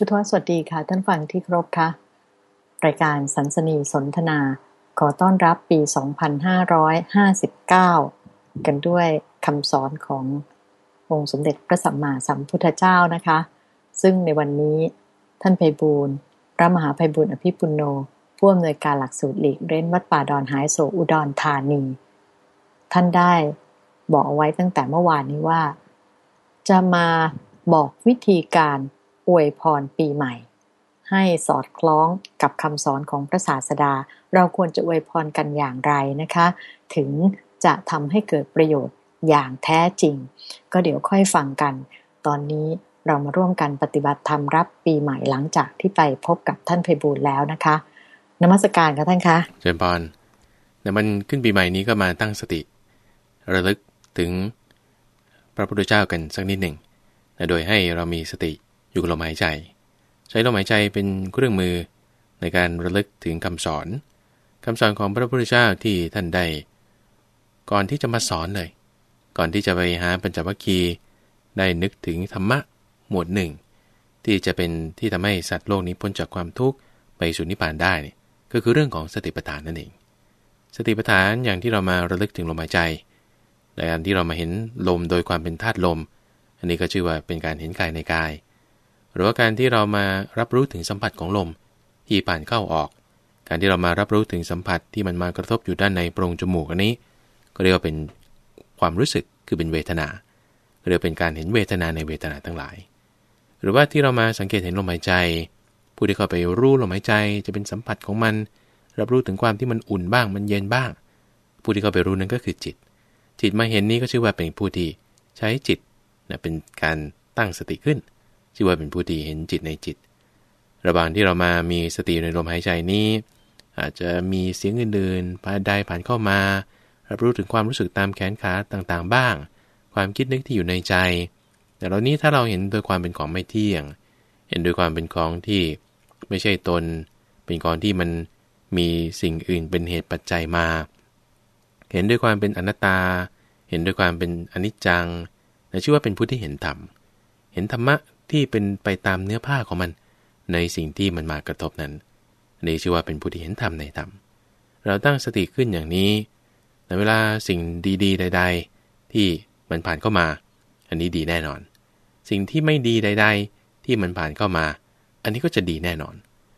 พุทธวสวัสดีค่ะ ท่านฟังที่ครบค่ะ รายการสันสนีสนทนา ขอต้อนรับปี 2559 กันด้วยคำสอนขององค์สมเด็จพระสัมมาสัมพุทธเจ้านะคะ ซึ่งในวันนี้ท่านไพบูลพระมหาไพบูลอภิปุโนผู้อำนวยการหลักสูตรหลีกเร้นวัดป่าดอนหายโศอุดรธานี ท่านได้บอกเอาไว้ตั้งแต่เมื่อวานนี้ว่า จะมาบอกวิธีการ อวยพรปีใหม่ ให้สอดคล้องกับคำสอนของพระศาสดา เราควรจะอวยพรกันอย่างไรนะคะ ถึงจะทำให้เกิดประโยชน์อย่างแท้จริง ก็เดี๋ยวค่อยฟังกัน ตอนนี้เรามาร่วมกันปฏิบัติธรรมรับปีใหม่หลังจากที่ไปพบกับท่านเพบูลแล้วนะคะ นมัสการค่ะท่านคะเจริญพรแต่มันขึ้นปีใหม่นี้ก็มาตั้งสติ ระลึกถึงพระพุทธเจ้ากันสักนิดหนึ่ง โดยให้เรามีสติ อยู่กับลมหายใจ ใช้ลมหายใจเป็นเครื่องมือในการระลึกถึงคำสอนคำสอนของพระพุทธเจ้าที่ท่านได้ ก่อนที่จะมาสอนเลย ก่อนที่จะไปหาปัญจวัคคีย์ได้นึกถึงธรรมะหมวดหนึ่ง ที่จะเป็นที่ทำให้สัตว์โลกนี้พ้นจากความทุกข์ไปสู่นิพพานได้ก็คือเรื่องของสติปัฏฐานนั่นเอง สติปัฏฐานอย่างที่เรามาระลึกถึงลมหายใจในการที่เรามาเห็นลมโดยความเป็นธาตุลม อันนี้ก็ชื่อว่าเป็นการเห็นกายในกาย หรือว่าการที่เรามารับรู้ถึงสัมผัสของลม ที่ผ่านเข้าออก การที่เรามารับรู้ถึงสัมผัสที่มันมากระทบอยู่ด้านในโพรงจมูกอันนี้ ก็เรียกว่าเป็นความรู้สึกคือเป็นเวทนาเรียกเป็นการเห็นเวทนาในเวทนาทั้งหลาย หรือว่าที่เรามาสังเกตเห็นลมหายใจ ผู้ที่เข้าไปรู้ลมหายใจจะเป็นสัมผัสของมัน รับรู้ถึงความที่มันอุ่นบ้างมันเย็นบ้าง ผู้ที่เข้าไปรู้นั้นก็คือจิต จิตมาเห็นนี้ก็ชื่อว่าเป็นผู้ที่ใช้จิตนะเป็นการตั้งสติขึ้น ชื่อว่าเป็นผู้ที่เห็นจิตในจิต ระหว่างที่เรามามีสติในลมหายใจนี้ อาจจะมีเสียงอื่นๆผ่านใดผ่านเข้ามา รับรู้ถึงความรู้สึกตามแขนขาต่างๆ บ้าง ความคิดนึกที่อยู่ในใจ แต่เรานี้ถ้าเราเห็นโดยความเป็นของไม่เที่ยง เห็นโดยความเป็นของที่ไม่ใช่ตน เป็นของที่มันมีสิ่งอื่นเป็นเหตุปัจจัยมา เห็นด้วยความเป็นอนัตตา เห็นด้วยความเป็นอนิจจังชื่อว่าเป็นผู้ที่เห็นธรรม เห็นธรรมะ ที่เป็นไปตามเนื้อผ้าของมัน ในสิ่งที่มันมากระทบนั้นนี่ชื่อว่าเป็นผู้ที่เห็นธรรมในธรรม เราตั้งสติขึ้นอย่างนี้ในเวลาสิ่งดีๆ ใด ๆ ที่มันผ่านเข้ามา อันนี้ดีแน่นอน สิ่งที่ไม่ดีใด ๆ ที่มันผ่านเข้ามา อันนี้ก็จะดีแน่นอน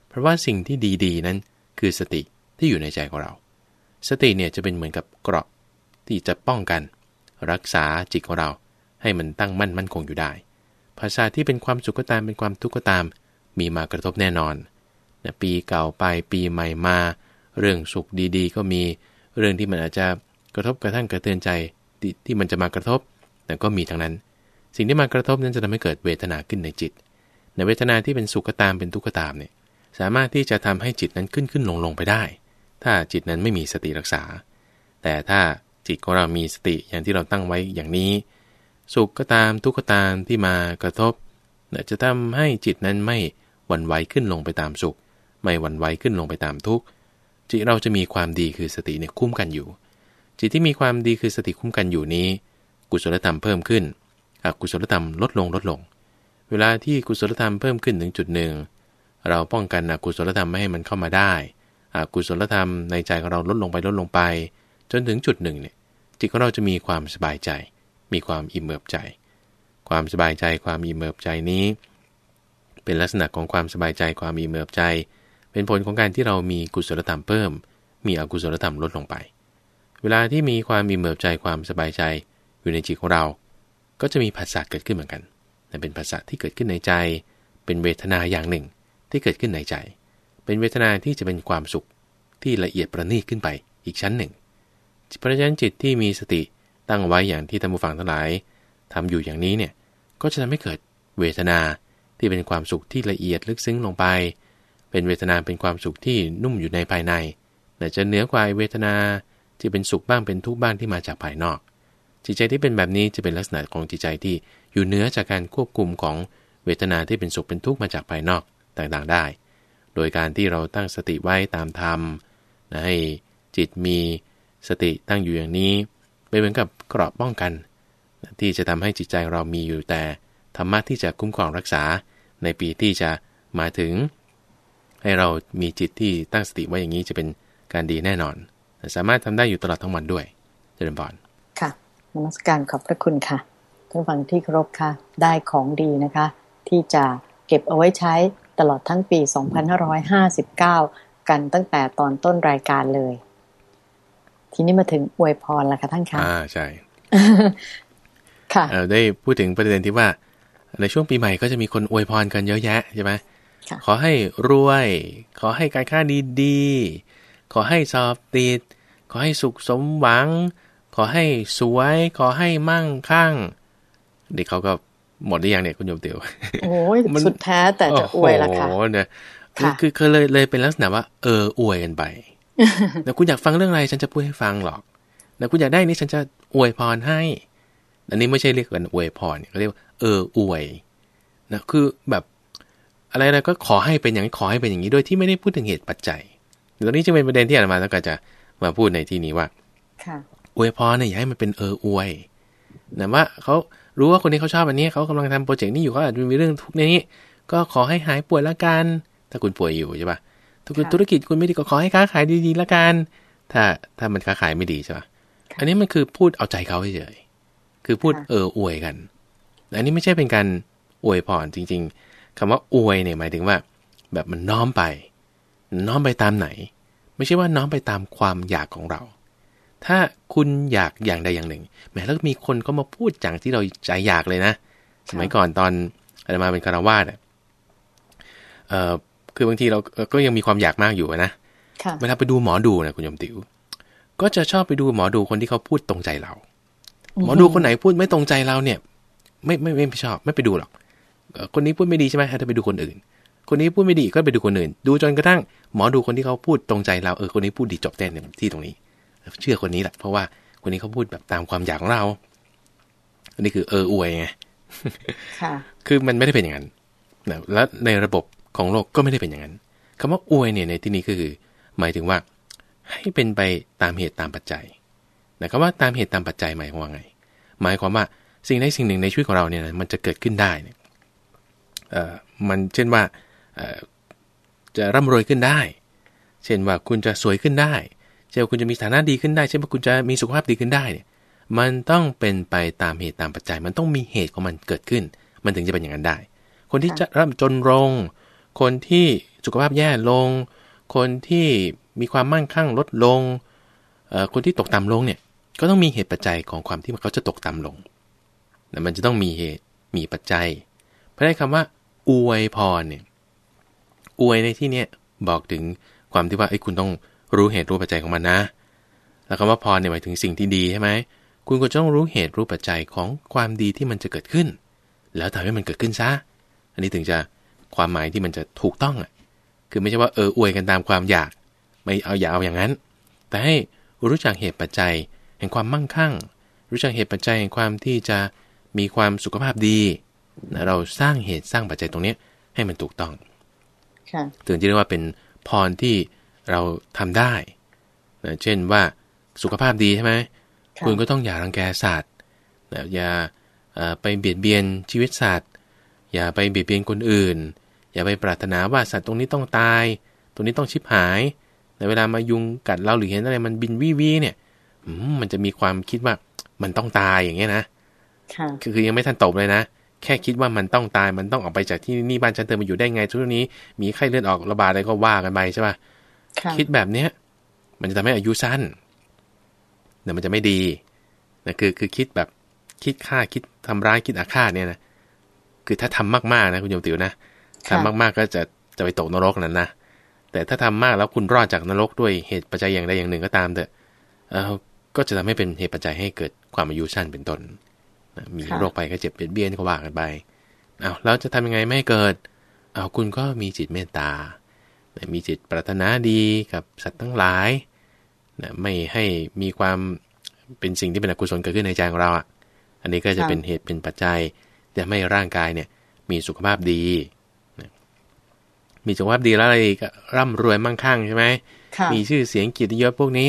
เพราะว่าสิ่งที่ดีๆ นั้นคือสติที่อยู่ในใจของเรา สติเนี่ยจะเป็นเหมือนกับเกราะที่จะป้องกัน รักษาจิตของเราให้มันตั้งมั่นมั่นคงอยู่ได้ ภาษาที่เป็นความสุขก็ตามเป็นความทุกข์ก็ตาม มีมากระทบแน่นอนนะปีเก่าไปปีใหม่มา เรื่องสุขดีๆ ก็มีเรื่องที่มันอาจจะกระทบกระทั่งกระเตือนใจที่มันจะมากระทบแต่ก็มีทั้งนั้น สิ่งที่มากระทบนั้นจะทำให้เกิดเวทนาขึ้นในจิต ในเวทนาที่เป็นสุขก็ตามเป็นทุกข์ก็ตามเนี่ยสามารถที่จะทำให้จิตนั้นขึ้นขึ้นลงลงไปได้ ถ้าจิตนั้นไม่มีสติรักษา แต่ถ้าจิตของเรามีสติอย่างที่เราตั้งไว้อย่างนี้ สุขก็ตามทุกข์ก็ตามที่มากระทบจะทำให้จิตนั้นไม่หวั่นไหวขึ้นลงไปตามสุข ไม่หวั่นไหวขึ้นลงไปตามทุกข์จิตเราจะมีความดีคือสติเนี่ยคุ้มกันอยู่ จิตที่มีความดีคือสติคุ้มกันอยู่นี้ กุศลธรรมเพิ่มขึ้นอกุศลธรรมลดลงลดลง เวลาที่กุศลธรรมเพิ่มขึ้นถึงจุดหนึ่งเราป้องกันอกุศลธรรมไม่ให้มันเข้ามาได้อกุศลธรรมในใจของเราลดลงไปลดลงไป จนถึงจุดหนึ่งเนี่ยจิตของเราจะมีความสบายใจ มีความอิ่มเอิบใจ ความสบายใจความอิ่มเอิบใจนี้ เป็นลักษณะของความสบายใจความอิ่มเอิบใจ เป็นผลของการที่เรามีกุศลธรรมเพิ่ม มีอกุศลธรรมลดลงไป เวลาที่มีความอิ่มเอิบใจความสบายใจอยู่ในจิตของเรา ก็จะมีภาษาเกิดขึ้นเหมือนกันแต่เป็นภาษาที่เกิดขึ้นในใจ เป็นเวทนาอย่างหนึ่งที่เกิดขึ้นในใจ เป็นเวทนาที่จะเป็นความสุขที่ละเอียดประณีตขึ้นไปอีกชั้นหนึ่งเพราะฉะนั้นจิตที่มีสติ ตั้งไว้อย่างที่ท่านผู้ฟังทั้งหลายทำอยู่อย่างนี้เนี่ยก็จะทำให้เกิดเวทนาที่เป็นความสุขที่ละเอียดลึกซึ้งลงไป เป็นเวทนาเป็นความสุขที่นุ่มอยู่ในภายในแต่จะเหนือกว่าเวทนาที่เป็นสุขบ้างเป็นทุกข์บ้างที่มาจากภายนอก จิตใจที่เป็นแบบนี้จะเป็นลักษณะของจิตใจที่อยู่เหนือจากการควบคุมของเวทนาที่เป็นสุขเป็นทุกข์มาจากภายนอกต่างๆได้ โดยการที่เราตั้งสติไว้ตามธรรมให้จิตมีสติตั้งอยู่อย่างนี้ เป็นเหมือนกับเกราะป้องกัน ที่จะทำให้จิตใจเรามีอยู่แต่ธรรมะที่จะคุ้มครองรักษาในปีที่จะมาถึง ให้เรามีจิตที่ตั้งสติไว้อย่างนี้จะเป็นการดีแน่นอน สามารถทำได้อยู่ตลอดทั้งวันด้วยเจริญพรค่ะนมัสการขอบพระคุณค่ะท่านฟังที่เคารพค่ะ ได้ของดีนะคะ ที่จะเก็บเอาไว้ใช้ตลอดทั้งปี 2559 กันตั้งแต่ตอนต้นรายการเลย ทีนี้มาถึงอวยพรแล้วค่ะท่านคะอ่าใช่ค่ะได้พูดถึงประเด็นที่ว่า ในช่วงปีใหม่ก็จะมีคนอวยพรกันเยอะแยะใช่ไหมขอให้รวย ขอให้การค้าดีๆ ขอให้สอบติด ขอให้สุขสมหวัง ขอให้สวย ขอให้มั่งคั่ง เด็กเขาก็หมดได้ยังเนี่ยคุณโยมเตียวโอ้ยสุดแท้แต่จะอวยละค่ะโอ้เนี่ยคือคือเคยเลยเลยเป็นลักษณะว่า เอออวยกันไป แต่คุณอยากฟังเรื่องอะไรฉันจะพูดให้ฟังหรอกแต่คุณอยากได้นี่ฉันจะอวยพรให้ อันนี้ไม่ใช่เรียกกันอวยพรเขาเรียกเอออวยนะคือแบบอะไรอะไรก็ขอให้เป็นอย่างนี้ขอให้เป็นอย่างนี้โดยที่ไม่ได้พูดถึงเหตุปัจจัยตรงนี้จะเป็นประเด็นที่อาจารย์มาต้องการจะมาพูดในที่นี้ว่าอวยพรเนี่ยอย่าให้มันเป็นเอออวยนะว่าเขารู้ว่าคนนี้เขาชอบอันนี้เขากำลังทำโปรเจกต์นี้อยู่เขาอาจจะมีเรื่องทุกในนี้ ก็ขอให้หายป่วยละกัน ถ้าคุณป่วยอยู่ใช่ปะถ้า คุณธุรกิจคุณไม่ดีก็ขอให้ค้าขายดีๆละกัน ถ้าถ้ามันค้าขายไม่ดีใช่ปะอันนี้มันคือพูดเอาใจเขาเฉยคือพูดเอออวยกัน อันนี้ไม่ใช่เป็นการอวยพรจริง ๆคำว่าอวยเนี่ยหมายถึงว่า แบบมันน้อมไป น้อมไปตามไหน ไม่ใช่ว่าน้อมไปตามความอยากของเรา ถ้าคุณอยากอย่างใดอย่างหนึ่งแม้แล้วมีคนก็มาพูดจังที่เราใจอยากเลยนะ สมัยก่อนตอนอาตมาเป็นคารวาสเอ่อ คือบางทีเราก็ยังมีความอยากมากอยู่นะเวลาไปดูหมอดูนะคุณยมติว๋วก็จะชอบไปดูหมอดูคนที่เขาพูดตรงใจเรา หมอดูคนไหนพูดไม่ตรงใจเราเนี่ย ไม่ไม่ไม่ชอบ ไม่ไปดูหรอกคนนี้พูดไม่ดีใช่ไหมถ้าไปดูคนอื่น คนนี้พูดไม่ดีก็ไปดูคนอื่น ดูจนกระทั่งหมอดูคนที่เขาพูดตรงใจเราเออคนนี้พูดดีจบแต้นที่ตรงนี้ เชื่อคนนี้แหละเพราะว่าคนนี้เขาพูดแบบตามความอยากของเรา อันนี้คือเอออวยไงคือมันไม่ได้เป็นอย่างนั้นนะและในระบบ ของโลกก็ไม่ได้เป็นอย่างนั้นคำว่าอวยเนี่ยในที่นี้ก็คือ หมายถึงว่าให้เป็นไปตามเหตุตามปัจจัยนะคำว่าตามเหตุตามปัจจัยหมายความว่าไง หมายความว่าสิ่งใดสิ่งหนึ่งในชีวิตของเราเนี่ยมันจะเกิดขึ้นได้เนี่ยเอ่อมันเช่นว่าจะร่ำรวยขึ้นได้ เช่นว่าคุณจะสวยขึ้นได้ เช่นว่าคุณจะมีฐานะดีขึ้นได้ เช่นว่าคุณจะมีสุขภาพดีขึ้นได้เนี่ย มันต้องเป็นไปตามเหตุตามปัจจัย มันต้องมีเหตุของมันเกิดขึ้น มันถึงจะเป็นอย่างนั้นได้ คนที่จะร่ำจนลง คนที่สุขภาพแย่ลง คนที่มีความมั่งคั่งลดลง คนที่ตกต่ำลงเนี่ยก็ต้องมีเหตุปัจจัยของความที่เขาจะตกต่ำลงแต่มันจะต้องมีเหตุมีปัจจัย เพราะได้คำว่า อวยพรเนี่ยอวยในที่เนี้ยบอกถึงความที่ว่าไอ้คุณต้องรู้เหตุรู้ปัจจัยของมันนะ แล้วคำว่าพรเนี่ยหมายถึงสิ่งที่ดีใช่ไหมคุณก็ต้องรู้เหตุรู้ปัจจัยของความดีที่มันจะเกิดขึ้น แล้วทำให้มันเกิดขึ้นซะ อันนี้ถึงจะ ความหมายที่มันจะถูกต้องอะ คือไม่ใช่ว่าเอออวยกันตามความอยาก ไม่เอาอย่าเอาอย่างนั้น แต่ให้รู้จักเหตุปัจจัยแห่งความมั่งคั่ง รู้จักเหตุปัจจัยแห่งความที่จะมีความสุขภาพดีนะเราสร้างเหตุสร้างปัจจัยตรงนี้ให้มันถูกต้องถึงจะเรียกว่าเป็นพรที่เราทำได้นะเช่นว่าสุขภาพดีใช่ไหมคุณก็ต้องอย่ารังแกสัตว์นะอย่าไปเบียดเบียนชีวิตสัตว์ อย่าไปเบียดเบียนคนอื่น อย่าไปปรารถนาว่าสัตว์ตรงนี้ต้องตาย ตรงนี้ต้องชิบหาย ในเวลามายุงกัดเราหรือเห็นอะไรมันบินวิวีเนี่ยมันจะมีความคิดว่ามันต้องตายอย่างเงี้ยนะคือคือยังไม่ทันตบเลยนะ แค่คิดว่ามันต้องตายมันต้องออกไปจากที่นี่บ้านฉันเธอมาอยู่ได้ไงทุกนี้ มีไข้เลือดออกระบาดอะไรก็ว่ากันไปใช่ป่ะคิดแบบเนี้ย มันจะทำให้อายุสั้นแต่มันจะไม่ดีนะคือคือคิดแบบคิดฆ่าคิดทำร้ายคิดอาฆาตเนี่ยนะ คือถ้าทำมากๆนะคุณโยมติ๋วนะทำมากๆก็จะจะไปตกนรกนั่นนะแต่ถ้าทำมากแล้วคุณรอดจากนรกด้วยเหตุปัจจัยอย่างใดอย่างหนึ่งก็ตามเถอะเออก็จะทำให้เป็นเหตุปัจจัยให้เกิดความอายุสั้นเป็นต้นมีโรคไปก็เจ็บเบียดเบียนก็ว่ากันไปเอาแล้วจะทำยังไงไม่เกิดเอาคุณก็มีจิตเมตตา มีจิตปรารถนาดีกับสัตว์ทั้งหลายนะไม่ให้มีความเป็นสิ่งที่เป็นอกุศลเกิดขึ้นในใจของเราอะ อันนี้ก็จะเป็นเหตุเป็นปัจจัย จะไม่ร่างกายเนี่ยมีสุขภาพดีนะมีสุขภาพดีแล้วอะไรก็ร่ำรวยมั่งคั่งใช่ไหมมีชื่อเสียงเกียรติยศพวกนี้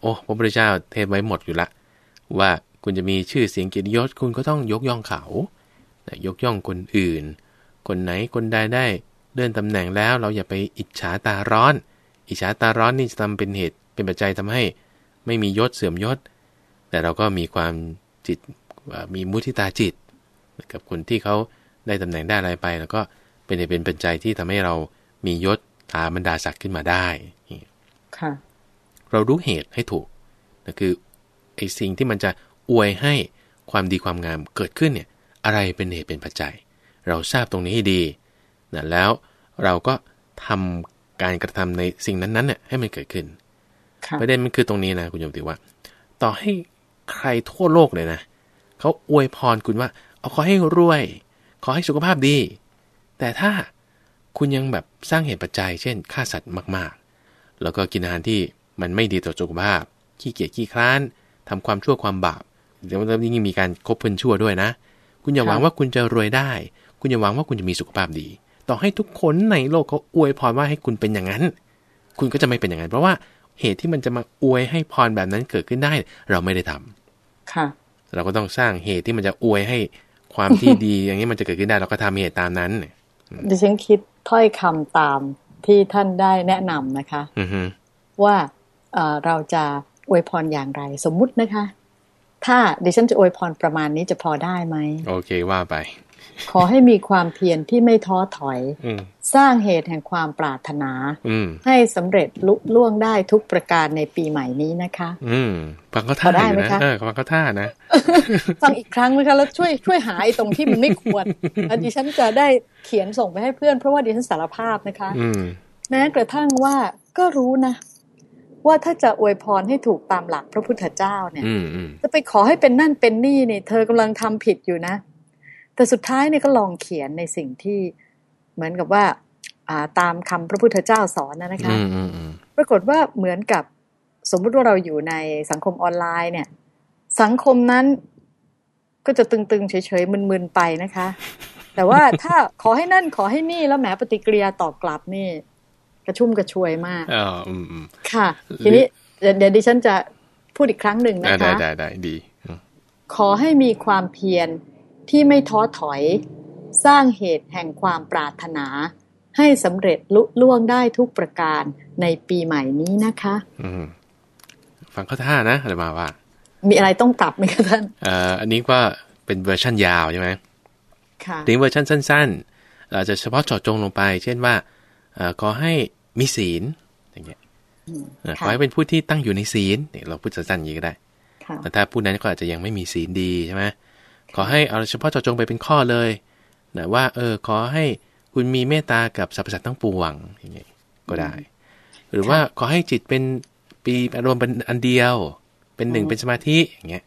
โอ้พระพุทธเจ้าเทศไว้หมดอยู่ละ ว่าคุณจะมีชื่อเสียงเกียรติยศคุณก็ต้องยกย่องเขายกย่องคนอื่น คนไหนคนใดได้เลื่อนตำแหน่งแล้วเราอย่าไปอิจฉาตาร้อน อิจฉาตาร้อนนี่จะทำเป็นเหตุเป็นปัจจัยทำให้ไม่มียศเสื่อมยศ แต่เราก็มีความจิตมีมุทิตาจิต กับคนที่เขาได้ตำแหน่งได้อะไรไป แล้วก็เป็นเป็นปัจจัยที่ทำให้เรามียศถาบรรดาศักดิ์ขึ้นมาได้ค่ะเรารู้เหตุให้ถูกนะคือไอ้สิ่งที่มันจะอวยให้ความดีความงามเกิดขึ้นเนี่ยอะไรเป็นเหตุเป็นปัจจัย เราทราบตรงนี้ให้ดีนะแล้วเราก็ทำการกระทำในสิ่งนั้นๆเนี่ยให้มันเกิดขึ้นประเด็นมันคือตรงนี้นะคุณโยมติว่า ต่อให้ใครทั่วโลกเลยนะเขาอวยพรคุณว่า เอาขอให้รวย ขอให้สุขภาพดี แต่ถ้าคุณยังแบบสร้างเหตุปัจจัย เช่นฆ่าสัตว์มากๆ แล้วก็กินอาหารที่มันไม่ดีต่อสุขภาพ ขี้เกียจขี้คร้านทำความชั่วความบาปเดี๋ยวยิ่งมีการคบเพื่อนชั่วด้วยนะ คุณอย่าหวังว่าคุณจะรวยได้ คุณอย่าหวังว่าคุณจะมีสุขภาพดี ต่อให้ทุกคนในโลกเขาอวยพรว่าให้คุณเป็นอย่างนั้น คุณก็จะไม่เป็นอย่างนั้น เพราะว่าเหตุที่มันจะมาอวยให้พรแบบนั้นเกิดขึ้นได้ เราไม่ได้ทำค่ะ เราก็ต้องสร้างเหตุที่มันจะอวยให้ ความที่ดีอย่างนี้มันจะเกิดขึ้นได้เราก็ทำเหตุตามนั้นดิฉันคิดถ้อยคำตามที่ท่านได้แนะนำนะคะว่าเราจะอวยพรอย่างไร สมมุตินะคะ ถ้าดิฉันจะอวยพรประมาณนี้จะพอได้ไหมโอเคว่าไป ขอให้มีความเพียรที่ไม่ท้อถอย สร้างเหตุแห่งความปรารถนา ให้สำเร็จลุล่วงได้ทุกประการในปีใหม่นี้นะคะ อืมฟังเขาท่าได้ไหมคะฟังเขาท่านะ ฟังอีกครั้งไหมคะ แล้วช่วยช่วยหายตรงที่มันไม่ควรดิฉันจะได้เขียนส่งไปให้เพื่อนเพราะว่าดิฉันสารภาพนะคะแม้กระทั่งว่าก็รู้นะว่าถ้าจะอวยพรให้ถูกตามหลักพระพุทธเจ้าเนี่ยจะไปขอให้เป็นนั่นเป็นนี่เนี่ยเธอกำลังทำผิดอยู่นะ แต่สุดท้ายเนี่ยก็ลองเขียนในสิ่งที่เหมือนกับว่าอ่าตามคำพระพุทธเจ้าสอนนะนะคะปรากฏว่าเหมือนกับสมมุติว่าเราอยู่ในสังคมออนไลน์เนี่ย สังคมนั้นก็จะตึงๆ เฉยๆมึนๆไปนะคะ แต่ว่าถ้าขอให้นั่นขอให้นี่แล้วแหมปฏิกิริยาตอบกลับนี่ กระชุ่มกระชวยมากอ๋ออืมค่ะ ทีนี้เดี๋ยวดิฉันจะพูดอีกครั้งหนึ่งนะคะ ได้ได้ได้ดี ขอให้มีความเพียร ที่ไม่ท้อถอย สร้างเหตุแห่งความปรารถนา ให้สำเร็จลุล่วงได้ทุกประการในปีใหม่นี้นะคะอืฟังข้อท่านะอะไรมาว่า มีอะไรต้องปรับไหมคะท่านอ่าอันนี้ก็เป็นเวอร์ชันยาวใช่ไหมค่ะถึงเวอร์ชันสั้นๆอาจจะเฉพาะเจาะจงลงไป เช่นว่าขอให้มีศีลอย่างเงี้ยขอให้เป็นผู้ที่ตั้งอยู่ในศีลเนี่ยเราพูดสั้นๆอย่างนี้ก็ได้แต่ถ้าผู้นั้นก็อาจจะยังไม่มีศีลดีใช่ไหม ขอให้เอาเฉพาะเจาะจงไปเป็นข้อเลยนะว่า เออ ขอให้คุณมีเมตตากับสรรพสัตว์ทั้งปวงอย่างเงี้ยก็ได้ หรือว่าขอให้จิตเป็นปีอารมณ์เป็นอันเดียว เป็นหนึ่งเป็นสมาธิอย่างเงี้ย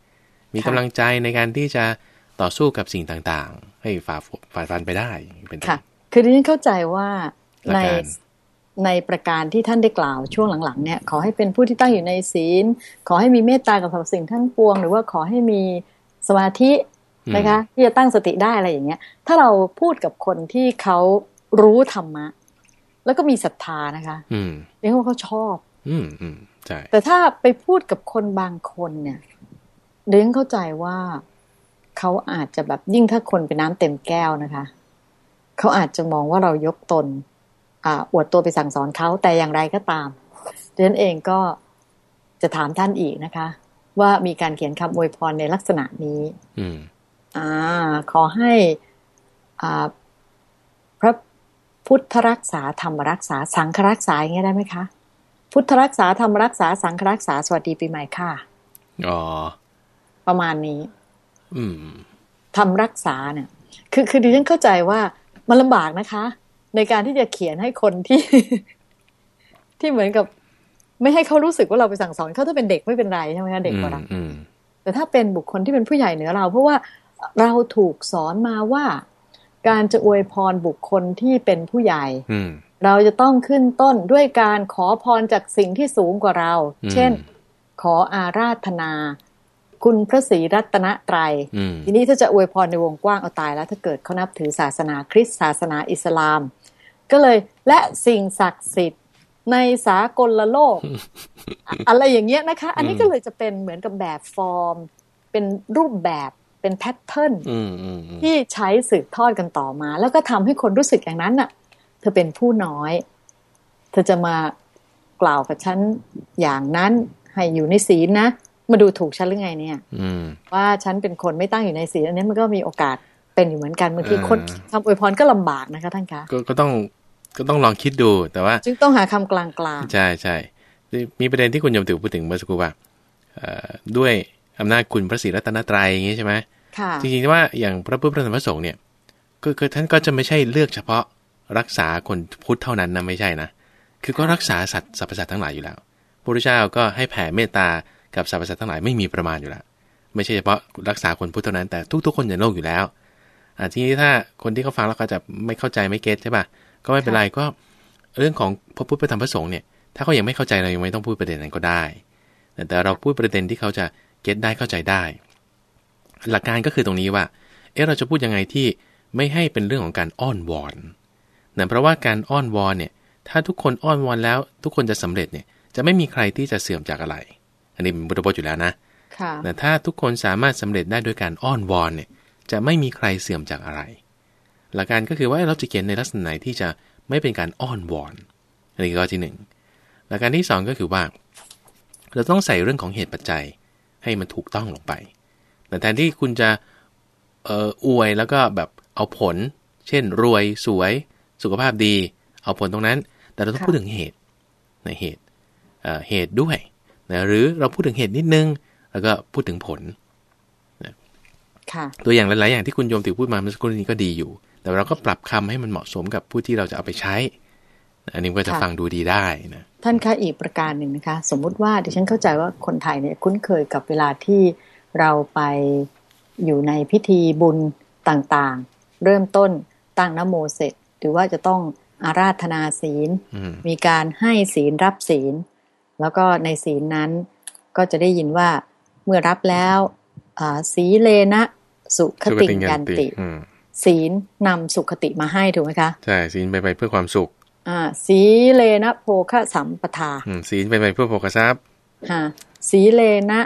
มีกำลังใจในการที่จะต่อสู้กับสิ่งต่างๆ ให้ฝ่าฝ่าฟันไปได้เป็นค่ะ คือที่ฉันเข้าใจว่าในในประการที่ท่านได้กล่าวช่วงหลังๆ เนี่ยขอให้เป็นผู้ที่ตั้งอยู่ในศีล ขอให้มีเมตตากับสรรพสิ่งทั้งปวง หรือว่าขอให้มีสมาธิ นะคะที่จะตั้งสติได้อะไรอย่างเงี้ย ถ้าเราพูดกับคนที่เขารู้ธรรมะ แล้วก็มีศรัทธานะคะ อืมเรียกว่าเขาชอบ อืมอืมใช่แต่ถ้าไปพูดกับคนบางคนเนี่ยเด้งเข้าใจว่าเขาอาจจะแบบยิ่งถ้าคนเป็นน้ำเต็มแก้วนะคะ เขาอาจจะมองว่าเรายกตนอวดตัวไปสั่งสอนเขาแต่อย่างไรก็ตามดังนั้นเองก็จะถามท่านอีกนะคะ ว่ามีการเขียนคำอวยพรในลักษณะนี้ อืมอ่า ขอให้อ่าพระพุทธรักษาธรรมรักษาสังฆรักษาอย่างเงี้ยได้ไหมคะ พุทธรักษาธรรมรักษาสังฆรักษาสวัสดีปีใหม่ค่ะอ๋อประมาณนี้ อืมทำรักษาเนี่ย คือคือดิฉันเข้าใจว่ามันลำบากนะคะ ในการที่จะเขียนให้คนที่ ที่เหมือนกับ ไม่ให้เขารู้สึกว่าเราไปสั่งสอนเขาถ้าเป็นเด็กไม่เป็นไรใช่ไหมคะเด็กกว่าเราแต่ถ้าเป็นบุคคลที่เป็นผู้ใหญ่เหนือเรา เพราะว่า เราถูกสอนมาว่า การจะอวยพรบุคคลที่เป็นผู้ใหญ่เราจะต้องขึ้นต้นด้วยการขอพรจากสิ่งที่สูงกว่าเรา เช่น ขออาราธนา คุณพระศรีรัตนตรัย ทีนี้ถ้าจะอวยพรในวงกว้างเอาตายแล้ว ถ้าเกิดเขานับถือศาสนาคริสต์ศาสนาอิสลาม ก็เลยและสิ่งศักดิ์สิทธิ์ในสากลโลก อะไรอย่างเงี้ยนะคะ อันนี้ก็เลยจะเป็นเหมือนกับแบบฟอร์ม เป็นรูปแบบ เป็นแพทเทิร์นที่ใช้สืบทอดกันต่อมา แล้วก็ทำให้คนรู้สึกอย่างนั้นน่ะ เธอเป็นผู้น้อย เธอจะมากล่าวกับฉันอย่างนั้น ให้อยู่ในศีลนะ มาดูถูกฉันหรือไงเนี่ยอืมว่าฉันเป็นคนไม่ตั้งอยู่ในศีลอันนี้มันก็มีโอกาสเป็นอยู่เหมือนกันบางทีเออคนคำอวยพรก็ลำบากนะคะท่านคะก็ก็ต้องก็ต้องลองคิดดูแต่ว่า จึงต้องหาคำกลางกลางใช่ใช่มีประเด็นที่คุณโยมติวพูดถึงเมื่อสักครู่ว่าเอ่อด้วย อำนาจคุณพระศรีรัตนตรัยอย่างนี้ใช่ไหมค่ะจริงๆว่าอย่างพระพุทธพระธรรมพระสงฆ์เนี่ยก็คือท่านก็จะไม่ใช่เลือกเฉพาะรักษาคนพุทธเท่านั้นนะไม่ใช่นะ คือก็รักษาสัตว์สรรพสัตว์ทั้งหลายอยู่แล้วพระพุทธเจ้าก็ให้แผ่เมตตากับสรรพสัตว์ทั้งหลายไม่มีประมาณอยู่แล้ว ไม่ใช่เฉพาะรักษาคนพุทธเท่านั้นแต่ทุก ๆ คนในโลกอยู่แล้วอ่าทีนี้ถ้าคนที่เขาฟังแล้วเขาจะไม่เข้าใจไม่เก็ตใช่ป่ะก็ไม่เป็นไรก็เรื่องของพระพุทธพระธรรมพระสงฆ์เนี่ยถ้าเขายังไม่เข้าใจเรายังไม่ต้องพูดประเด็นนั้นก็ได้ แต่แต่เราพูดประเด็นที่เขาจะ เก็ตได้เข้าใจได้ หลักการก็คือตรงนี้ว่า เอ๊ะเราจะพูดยังไงที่ไม่ให้เป็นเรื่องของการอ้อนวอนนะเพราะว่าการอ้อนวอนเนี่ย ถ้าทุกคนอ้อนวอนแล้ว ทุกคนจะสำเร็จเนี่ย จะไม่มีใครที่จะเสื่อมจากอะไร อันนี้เป็นพุทธพจน์อยู่แล้วนะค่ะแต่ถ้าทุกคนสามารถสำเร็จได้ด้วยการอ้อนวอนเนี่ย จะไม่มีใครเสื่อมจากอะไร หลักการก็คือว่าเราจะเขียนในลักษณะไหนที่จะไม่เป็นการอ้อนวอน อันนี้ก็ที่หนึ่งหลักการที่สองก็คือว่า เราต้องใส่เรื่องของเหตุปัจจัย ให้มันถูกต้องลงไป แต่แทนที่คุณจะเอ่ออวยแล้วก็แบบเอาผล เช่น รวยสวย สุขภาพดี เอาผลตรงนั้น แต่เราต้องค่ะพูดถึงเหตุในเหตุเอ่อเหตุด้วยนะหรือเราพูดถึงเหตุนิดนึง แล้วก็พูดถึงผลค่ะตัวอย่างหลาย ๆ อย่างที่คุณโยมติวพูดมาเมื่อสักครู่นี้ก็ดีอยู่ แต่เราก็ปรับคำให้มันเหมาะสมกับผู้ที่เราจะเอาไปใช้ อันนี้ก็จะค่ะฟังดูดีได้นะท่านคะอีกประการหนึ่งนะคะ สมมุติว่าดิฉันเข้าใจว่าคนไทยเนี่ยคุ้นเคยกับเวลาที่เราไปอยู่ในพิธีบุญต่างๆ เริ่มต้นตั้งนโมเสร็จ หรือว่าจะต้องอาราธนาศีลอืมมีการให้ศีลรับศีล แล้วก็ในศีลนั้นก็จะได้ยินว่าเมื่อรับแล้วอ่าสีเลนะสุขติงยันติอืมศีลนำสุขติมาให้ถูกไหมคะ ใช่ ศีลไปนไปเพื่อความสุข อ่าสีเลนะโภคะสัมปทาอืมศีลไปนไปเพื่อโภคทรัพย์ฮะสีเลนะ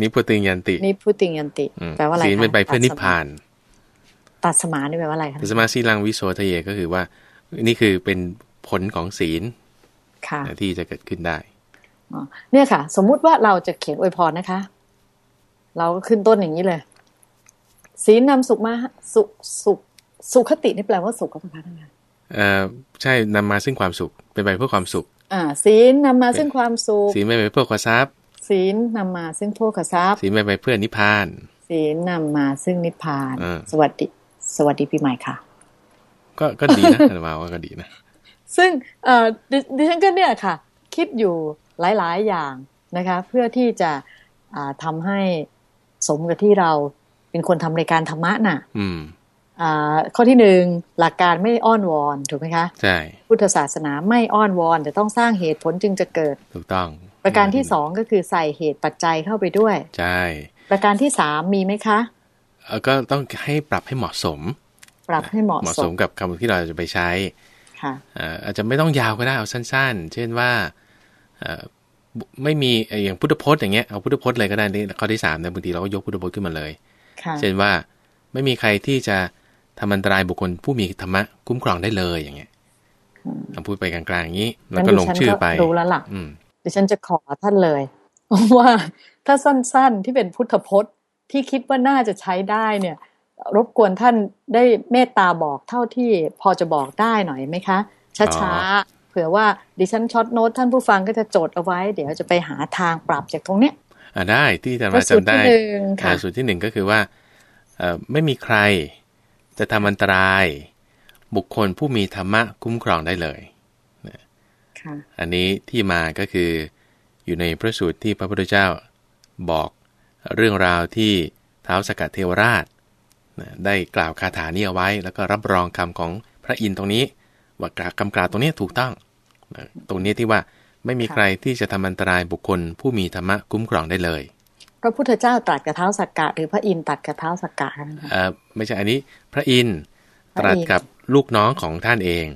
นิพพุติงยันตินิพุติงยันติอืมแปลว่าอะไรศีลคะเป็นไปเพื่อนิพพานตัดสมานี่แปลว่าอะไรคะแต่สมาสีลังวิโสทะเยก็คือว่า นี่คือเป็นผลของศีลค่ะที่จะเกิดขึ้นได้อ๋อเนี่ยค่ะ สมมุติว่าเราจะเขียนอวยพรนะคะ เราก็ขึ้นต้นอย่างนี้เลยศีลนำสุขมาสุสุสุขตินี่แปลว่าสุขก็ต้องคะท่านคะ เอ่อใช่นำมาซึ่งความสุข เป็นไปเพื่อความสุข อ่า ศีลนำมาซึ่งความสุข ศีลไปนไปเพื่อความทรัพย์ ศีลนำมาซึ่งโภคทรัพย์ ศีลไปนไปเพื่อนิพพาน ศีลนำมาซึ่งนิพพานอ่าสวัสดี สวัสดีปีใหม่ค่ะ ก็ก็ดีนะอาตมาว่าก็ดีนะ ซึ่งเอ่อดดิฉันก็เนี่ยค่ะ คิดอยู่หลาย ๆ อย่างนะคะ เพื่อที่จะอ่าทำให้สมกับที่เราเป็นคนทำรายการธรรมะน่ะ อืมอ่า ข้อที่หนึ่งหลักการไม่อ้อนวอนถูกไหมคะใช่พุทธศาสนาไม่อ้อนวอนแต่ต้องสร้างเหตุผลจึงจะเกิดถูกต้อง ประการที่สองก็คือใส่เหตุปัจจัยเข้าไปด้วยใช่ประการที่สามมีไหมคะเอ่อก็ต้องให้ปรับให้เหมาะสม ปรับให้เหมาะเหมาะสสมมกับคำที่เราจะไปใช้ค่ะเอ่ออาจจะไม่ต้องยาวก็ได้เอาสั้น ๆ เช่นว่าเอ่อบุไม่มีเอ่ออย่างพุทธพจน์อย่างเงี้ยเอาพุทธพจน์เลยก็ได้นี่ข้อที่สามเนี่ยบางทีเราก็ยกพุทธพจน์ขึ้นมาเลยค่ะเช่นว่าไม่มีใครที่จะ ทำอันตรายบุคคลผู้มีธรรมะคุ้มครองได้เลยอย่างเงี้ยเอาพูดไปกลางๆอย่างนี้ แล้วก็งั้นลงดิฉันชื่อไปรู้แล้วล่ะอืมดิฉันจะขอท่านเลยว่าถ้าสั้นๆที่เป็นพุทธพจน์ที่คิดว่าน่าจะใช้ได้เนี่ย รบกวนท่านได้เมตตาบอกเท่าที่พอจะบอกได้หน่อยไหมคะ ช้าๆเผื่อว่าดิฉันช็อตโน้ตท่านผู้ฟังก็จะจดเอาไว้ เดี๋ยวจะไปหาทางปรับจากตรงเนี้ยอ่าได้ที่จะก็มาสูตรจำได้ที่หนึ่งค่ะอ่าสูตรที่หนึ่งก็คือว่าเอ่อไม่มีใคร จะทำอันตราย บุคคลผู้มีธรรมะคุ้มครองได้เลยค่ะอันนี้ที่มาก็คืออยู่ในพระสูตรที่พระพุทธเจ้าบอกเรื่องราวที่เท้าวสกัดเทวราชนะได้กล่าวคาถานี้เอาไว้ แล้วก็รับรองคำของพระอินทร์ตรงนี้ ว่ากล่าวคำกล่าวตรงนี้ถูกต้องนะตรงนี้ที่ว่าไม่มีใครที่จะทำอันตรายบุคคลผู้มีธรรมะคุ้มครองได้เลย พระพุทธเจ้าตรัสกับเท้าสักกะ หรือพระอินทร์ตรัสกับเท้าสักกะนะคะเอ่อไม่ใช่อันนี้พระอินทร์พระตรัสอินทร์กับลูกน้องของท่านเอง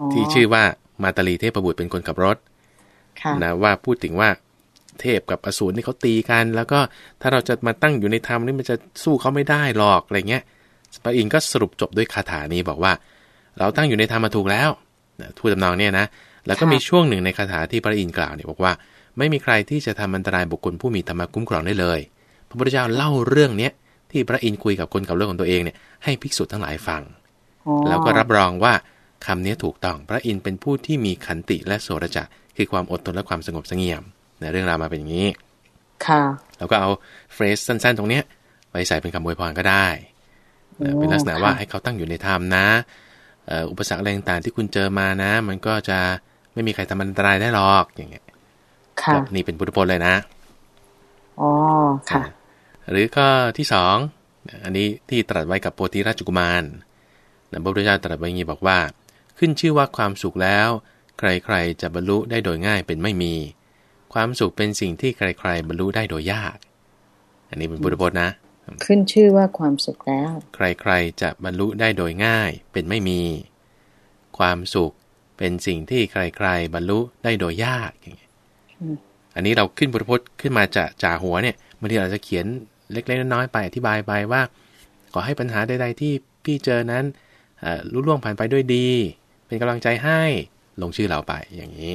อ๋อที่ชื่อว่ามาตาลีเทพบุตรเป็นคนขับรถค่ะนะว่าพูดถึงว่าเทพกับอสูรนี่เขาตีกัน แล้วก็ถ้าเราจะมาตั้งอยู่ในธรรมนี่มันจะสู้เขาไม่ได้หรอกอะไรเงี้ยพระอินทร์ก็สรุปจบด้วยคาถานี้บอกว่า เราตั้งอยู่ในธรรมมาถูกแล้วทูตตำนองเนี่ยนะแล้วก็ค่ะมีช่วงหนึ่งในคาถาที่พระอินทร์กล่าวเนี่ยบอกว่า ไม่มีใครที่จะทำอันตรายบุคคลผู้มีธรรมะคุ้มครองได้เลย พระพุทธเจ้าเล่าเรื่องเนี้ยที่พระอินทร์คุยกับคนกับเรื่องของตัวเองเนี่ยให้ภิกษุทั้งหลายฟังอ๋อแล้วก็รับรองว่าคำนี้ถูกต้องพระอินทร์เป็นผู้ที่มีขันติและโสรจะคือความอดทนและความสงบเสงี่ยมนะเรื่องราวมาเป็นอย่างนี้ ค่ะเราก็เอาเฟรสสั้น ๆ ตรงเนี้ยไปใส่เป็นคำอวยพรก็ได้นะเป็นลักษณะว่าให้เขาตั้งอยู่ในธรรมนะเอ่ออุปสรรคอะไรต่างๆที่คุณเจอมานะ มันก็จะไม่มีใครทำอันตรายได้หรอกอย่างเงี้ย ค่ะก็นี่เป็นพุทธพจน์เลยนะอ๋อค่ะ หรือข้อที่สองอันนี้ที่ตรัสไว้กับโพธิราชกุมารนะพระพุทธเจ้าตรัสไว้อย่างนี้บอกว่า ขึ้นชื่อว่าความสุขแล้ว ใครๆจะบรรลุได้โดยง่ายเป็นไม่มี ความสุขเป็นสิ่งที่ใครๆบรรลุได้โดยยาก อันนี้เป็นพุทธพจน์นะ ขึ้นชื่อว่าความสุขแล้ว ใครๆจะบรรลุได้โดยง่ายเป็นไม่มี ความสุขเป็นสิ่งที่ใครๆบรรลุได้โดยยากอย่างเงี้ย อืมอันนี้เราขึ้นพุทธพจน์ขึ้นมาจากจ่าหัวเนี่ยบางทีเราจะเขียนเล็กๆน้อยๆไปอธิบายไปว่า ขอให้ปัญหาใด ๆ ที่พี่เจอนั้นเอ่อลุล่วงผ่านไปด้วยดี เป็นกำลังใจให้ลงชื่อเราไปอย่างนี้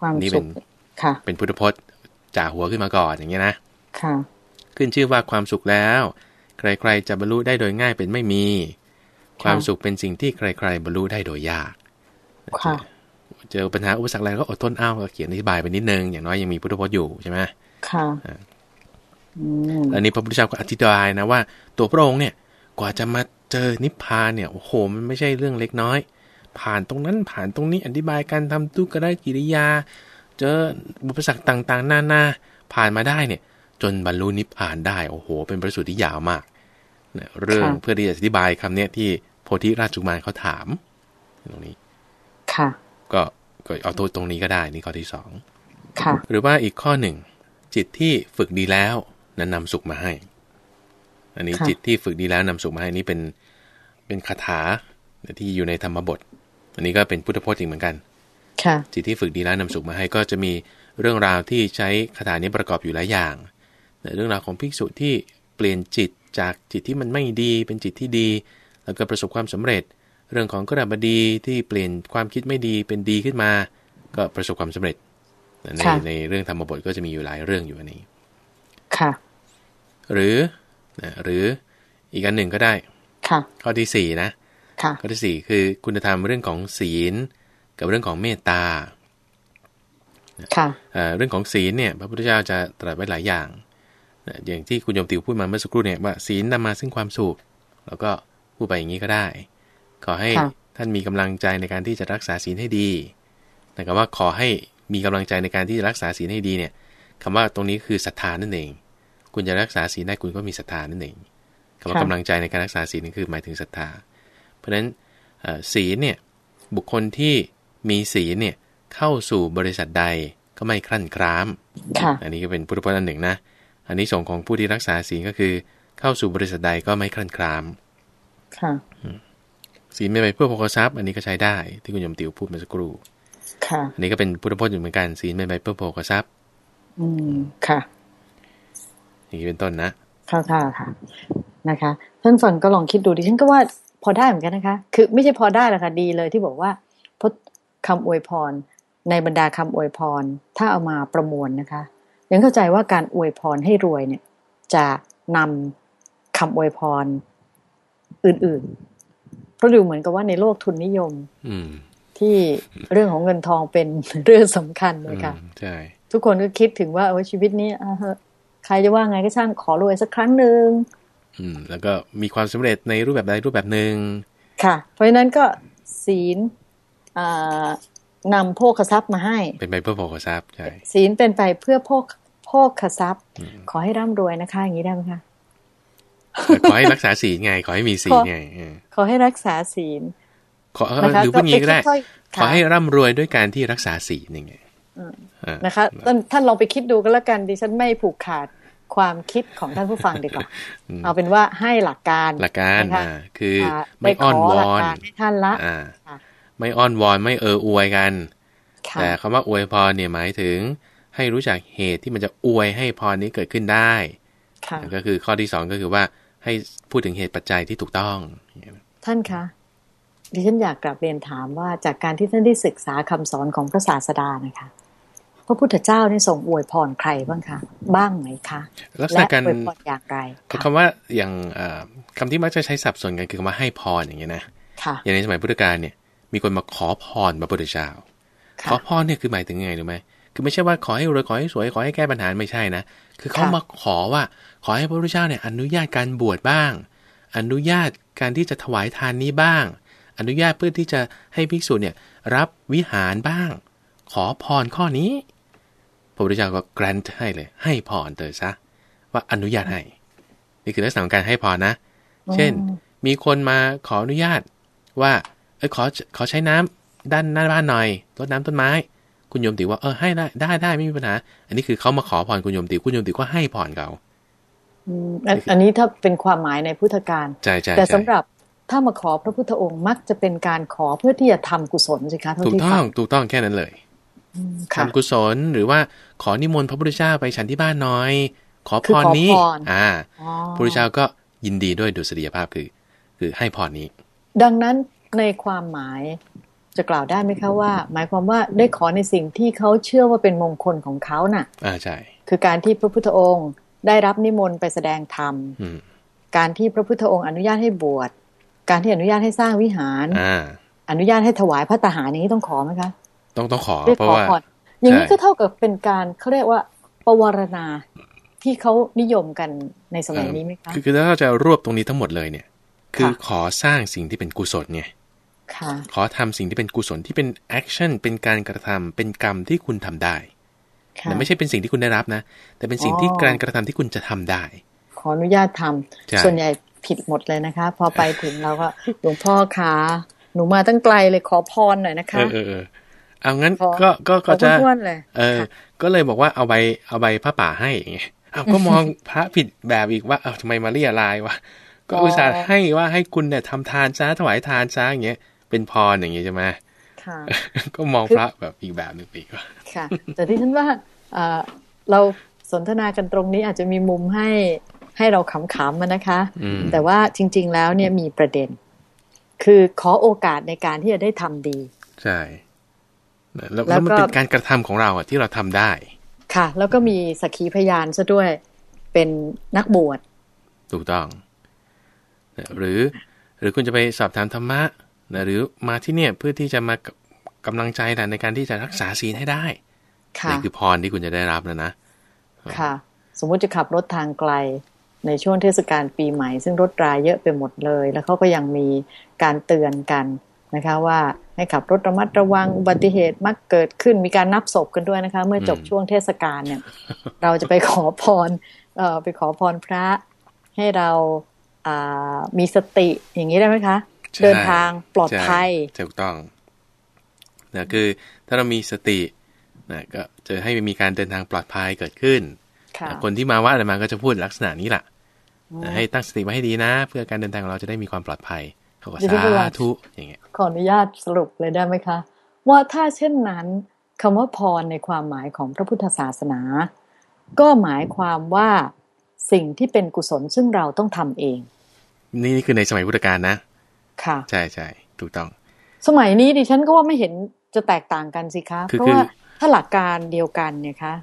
ความนี่เป็สุนขค่ะเป็นพุทธพจน์จ่าหัวขึ้นมาก่อนอย่างเงี้ยนะค่ะ ขึ้นชื่อว่าความสุขแล้ว ใครๆจะบรรลุได้โดยง่ายเป็นไม่มี ความสุขเป็นสิ่งที่ใคร ๆ บรรลุได้โดยยากค่ะ เจอปัญหาอุปสรรคอะไรก็อดทนเอาก็เขียนอธิบายไปนิดนึง อย่างน้อยยังมีพุทธพจน์อยู่ใช่ไหมค่ะอ่าอืมอันนี้พระพุทธเจ้าก็อธิบายนะว่า ตัวพระองค์เนี่ยกว่าจะมาเจอนิพพานเนี่ยโอ้โหมันไม่ใช่เรื่องเล็กน้อย ผ่านตรงนั้นผ่านตรงนี้อธิบายการทำทุกขได้กิริยา เจออุปสรรคต่างๆ หน้าหน้าผ่านมาได้เนี่ย จนบรรลุนิพพานได้โอ้โห เป็นประสูตรที่ยาวมากเนี่ยเรื่องเพื่อที่จะอธิบายคำเนี้ยที่โพธิราชกุมารเขาถามตรงนี้ ค่ะ ก็ก็เอาตัวตรงนี้ก็ได้นี่ข้อที่สองค่ะหรือว่าอีกข้อหนึ่งจิตที่ฝึกดีแล้วนั้นนำสุขมาให้ อันนี้ค่ะจิตที่ฝึกดีแล้วนำสุขมาให้นี่เป็นเป็นคาถาที่อยู่ในธรรมบท อันนี้ก็เป็นพุทธพจน์อีกเหมือนกันค่ะจิตที่ฝึกดีแล้วนำสุขมาให้ก็จะมีเรื่องราวที่ใช้คาถานี้ประกอบอยู่หลายอย่างเรื่องราวของภิกษุที่เปลี่ยนจิตจากจิตที่มันไม่ดีเป็นจิตที่ดี แล้วก็ประสบความสำเร็จ เรื่องของกระบดีที่เปลี่ยนความคิดไม่ดีเป็นดีขึ้นมา ก็ประสบความสำเร็จ ในค่ะในเรื่องธรรมบทก็จะมีอยู่หลายเรื่องอยู่อันนี้ ค่ะ หรือนะหรืออีกอันหนึ่งก็ได้ ค่ะ ข้อที่สี่นะ ค่ะ ข้อที่สี่คือคุณธรรมเรื่องของศีล กับเรื่องของเมตตา ค่ะเอ่อเรื่องของศีลเนี่ย พระพุทธเจ้าจะตรัสไว้หลายอย่างนะอย่างที่คุณโยมติวพูดมาเมื่อสักครู่เนี่ยว่าศีลนำมาซึ่งความสุข แล้วก็พูดไปอย่างนี้ก็ได้ ขอให้ค่ะท่านมีกำลังใจในการที่จะรักษาศีลให้ดีแต่คำว่าขอให้มีกำลังใจในการที่จะรักษาศีลให้ดีเนี่ยคำว่าตรงนี้คือศรัทธานั่นเอง คุณจะรักษาศีลได้คุณก็มีศรัทธานั่นเองคำว่าค่ะกำลังใจในการรักษาศีลนี่คือหมายถึงศรัทธา เพราะฉะนั้นเอ่อศีลเนี่ยบุคคลที่มีศีลเนี่ยเข้าสู่บริษัทใดก็ไม่คลั่นคล้ามค่ะอันนี้ก็เป็นพุทธพจน์อันหนึ่งนะ อันนี้ส่งส์ของผู้ที่รักษาศีลก็คือ เข้าสู่บริษัทใดก็ไม่คลั่นคลาม ค่ะ ศีลไม่ไปเพื่อโภคทรัพย์ อันนี้ก็ใช้ได้ที่คุณยมติวพูดเมื่อสักครู่ค่ะอันนี้ก็เป็นพุทธพจน์อยู่เหมือนกันศีลไม่ไปเพื่อโภคทรัพย์ อืมค่ะ อย่างนี้เป็นต้นนะเข้าท่าค่ะนะคะท่านฟังก็ลองคิดดูดิฉันก็ว่าพอได้เหมือนกันนะคะ คือไม่ใช่พอได้หรอกค่ะดีเลยที่บอกว่าพจน์คำอวยพร ในบรรดาคำอวยพร ถ้าเอามาประมวลนะคะยังเข้าใจว่าการอวยพรให้รวยเนี่ย จะนำคำอวยพรอื่นๆเพ ราะดูเหมือนกับว่าในโลกทุนนิยม อืมที่เรื่องของเงินทองเป็นเรื่องสำคัญอืเลยมค่ะใช่ทุกคนก็คิดถึงว่าเออชีวิตนี้อะเหอะใครจะว่าไงก็ช่างขอรวยสักครั้งหนึ่งอืม แล้วก็มีความสำเร็จในรูปแบบใดรูปแบบหนึ่งค่ะ เพราะฉะนั้นก็ศีลอ่านำโภคทรัพย์มาให้ เป็นไปเพื่อโภคทรัพย์ใช่ศีลเป็นไปเพื่อโภคโภคทรัพย์อืมขอให้ร่ำรวยนะคะ อย่างนี้ได้ไหมคะแต่ ขอให้รักษาศีลไง ขอให้มีศีลไงเออขอให้รักษาศีลขอเออนะคะหรือพูดงี้ก็ได้ค่อยๆขอให้ร่ำรวยด้วยการที่รักษาศีลอย่างเงี้ยอืมอ่านะคะท่านท่านลองไปคิดดูก็แล้วกันดิฉันไม่ผูกขาดความคิดของท่านผู้ฟังดีกว่าอืมเอาเป็นว่าให้หลักการหลักการนะคะอ่าคืออ่าไม่ได้ขอ้อนวหลัอกนการให้ท่านละอ่าค่ะไม่อ้อนวอนไม่เอออวยกันค่ะแต่คำว่าอวยพรเนี่ยหมายถึง ให้รู้จักเหตุที่มันจะอวยให้พรนี้เกิดขึ้นได้ค่ะก็คือข้อที่สองก็คือว่า ให้พูดถึงเหตุปัจจัยที่ถูกต้อง ท่านคะดิฉันอยากกลับเรียนถามว่าจากการที่ท่านได้ศึกษาคำสอนของพระศาสดานะคะพระพุทธเจ้านี่ส่งอวยพรใครบ้างคะบ้างไหมคะลักษณะการและอวยพรอย่างไรคำว่าอย่างเอ่อคำที่มักจะใช้สับสนกันคือคำว่าให้พรอย่างเงี้ยนะค่ะอย่างในสมัยพุทธกาลเนี่ย มีคนมาขอพรพระพุทธเจ้าขค่ะอพรเนี่ยคือหมายถึงยังไงรู้ไหม คือไม่ใช่ว่าขอให้รวยขอให้สวยขอให้แก้ปัญหาไม่ใช่นะ คือเขาค่ะมาขอว่า ขอให้พระพุทธเจ้าเนี่ยอนุญาตการบวชบ้าง อนุญาตการที่จะถวายทานนี้บ้าง อนุญาตเพื่อที่จะให้ภิกษุเนี่ยรับวิหารบ้าง ขอพรข้อนี้ พระพุทธเจ้าก็ grant ให้เลย ให้พรเตอซะว่าอนุญาตให้ นี่คือลักษณะของการให้พรนะ เช่น มีคนมาขออนุญาตว่าเออขอขอใช้น้ำด้านหน้าบ้านหน่อยรดน้ำต้นไม้ คุณโยมติว่าเออให้ได้ได้ได้ไม่มีปัญหา อันนี้คือเขามาขอพรคุณโยมติคุณโยมติก็ให้พรเขาอืมอันอันนี้ถ้าเป็นความหมายในพุทธการใช่ใช่แต่ใช่สำหรับถ้ามาขอพระพุทธองค์มักจะเป็นการขอเพื่อที่จะทำกุศลสิคะเท่าถูกที่ต้ฟัองถูกต้องแค่นั้นเลยค่ะทำกุศลหรือว่าขอนิมนต์พระพุทธเจ้าไปฉันที่บ้านหน่อย ขอพคือรขอนี้พรอ่าอ๋อพระพุทธเจ้าก็ยินดีด้วยดุษฎียภาพคือ คือให้พรนี้ ดังนั้นในความหมาย จะกล่าวได้ไหมคะว่า หมายความว่าได้ขอในสิ่งที่เขาเชื่อว่าเป็นมงคลของเขาน่ะอ่าใช่คือการที่พระพุทธองค์ได้รับนิมนต์ไปแสดงธรรมอืมการที่พระพุทธองค์อนุญาตให้บวชการที่อนุญาตให้สร้างวิหารอ่าอนุญาตให้ถวายภัตตาหารอย่างนี้ต้องขอไหมคะ ต้องต้องขอได้เพราะขอว่าก่อนอย่างนี้ใช่ก็เท่ากับเป็นการเขาเรียกว่าประวารณาที่เขานิยมกันในสมัยนี้ไหมคะคือคือถ้าเราจะรวบตรงนี้ทั้งหมดเลยเนี่ย คือค่ะขอสร้างสิ่งที่เป็นกุศลไงค่ะ ขอทำสิ่งที่เป็นกุศลที่เป็น action เป็นการกระทำเป็นกรรมที่คุณทำได้ค่ะแต่ไม่ใช่เป็นสิ่งที่คุณได้รับนะ แต่เป็นสิ่งที่อ๋อการกระทำที่คุณจะทำได้ ขออนุญาตทำใช่ส่วนใหญ่ผิดหมดเลยนะคะ พอไปถึงเราก็หลวงพ่อคะหนูมาตั้งไกลเลยขอพรหน่อยนะเอคะอเออเออเอางั้นขอก็ก็ขก็อจะท้วนๆเลยเออ ก็เลยบอกว่าเอาใบเอาใบผ้าป่าให้อย่างเงี้ยอ้าวก็มองพระผิดแบบอีกว่าเอ้าทำไมมาเรียรายวะก็อุตส่าห์ให้ว่าให้คุณเนี่ยทำทานซะถวายทานซะอย่างเงี้ย เป็นพรอย่างเงี้ยใช่ไหมค่ะก็มองพระแบบอีกแบบหนึ่งไปอีกว่าค่ะ แต่ที่ฉันว่าเอ่อเราสนทนากันตรงนี้อาจจะมีมุมให้ให้เราขำๆมานะคะอืมแต่ว่าจริง ๆ แล้วเนี่ยมีประเด็น คือขอโอกาสในการที่จะได้ทำดี ใช่ แล้วแล้แล้ววมันก็เป็นการกระทำของเราอะที่เราทำได้ ค่ะ แล้วก็มีสักขีพยานซะด้วยเป็นนักบวชถูกต้องนะหรือ หรือคุณจะไปสอบถามธรรมะ นะหรือมาที่เนี่ยเพื่อที่จะมากำลังใจแหละในการที่จะรักษาศีลให้ได้ค่ะนี่คือพรที่คุณจะได้รับแล้วนะ ค่ะ สมมุติจะขับรถทางไกลในช่วงเทศกาลปีใหม่ ซึ่งรถราเยอะไปหมดเลย แล้วเขาก็ยังมีการเตือนกันนะคะว่าให้ขับรถระมัดระวังอุบัติเหตุมักเกิดขึ้นมีการนับศพกันด้วยนะคะ เมื่อจบอืมช่วงเทศกาลเนี่ย เราจะไปขอพรเอ่อไปขอพรพระให้เราอ่ามีสติอย่างนี้ได้ไหมคะใช่ เดินทางปลอดภัยใช่ถูกต้องนะคือถ้าเรามีสตินะก็จะให้มีการเดินทางปลอดภัยเกิดขึ้นค่ะนะคนที่มาว่าอะไรมาก็จะพูดลักษณะนี้แหละนะให้ตั้งสติไว้ให้ดีนะ เพื่อการเดินทางของเราจะได้มีความปลอดภัยเขาก็เดี๋ยวสาเวลาธุอย่างเงี้ยขออนุญาตสรุปเลยได้ไหมคะ ว่าถ้าเช่นนั้นคำว่าพรในความหมายของพระพุทธศาสนา ก็หมายความว่าสิ่งที่เป็นกุศลซึ่งเราต้องทำเอง นี่คือในสมัยพุทธกาลนะ ค่ะ ใช่ใช่ถูกต้อง สมัยนี้ดิฉันก็ว่าไม่เห็นจะแตกต่างกันสิคะคือเพราะคือว่าถ้าหลักการเดียวกันเนี่ยคะ